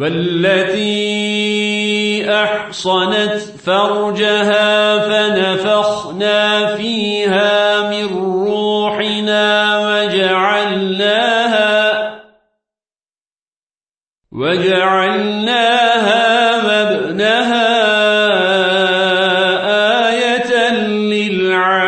والتي أحصنت فرجها فنفخنا فيها من روحنا وجعلناها وجعلناها مبنها آية للعالمين.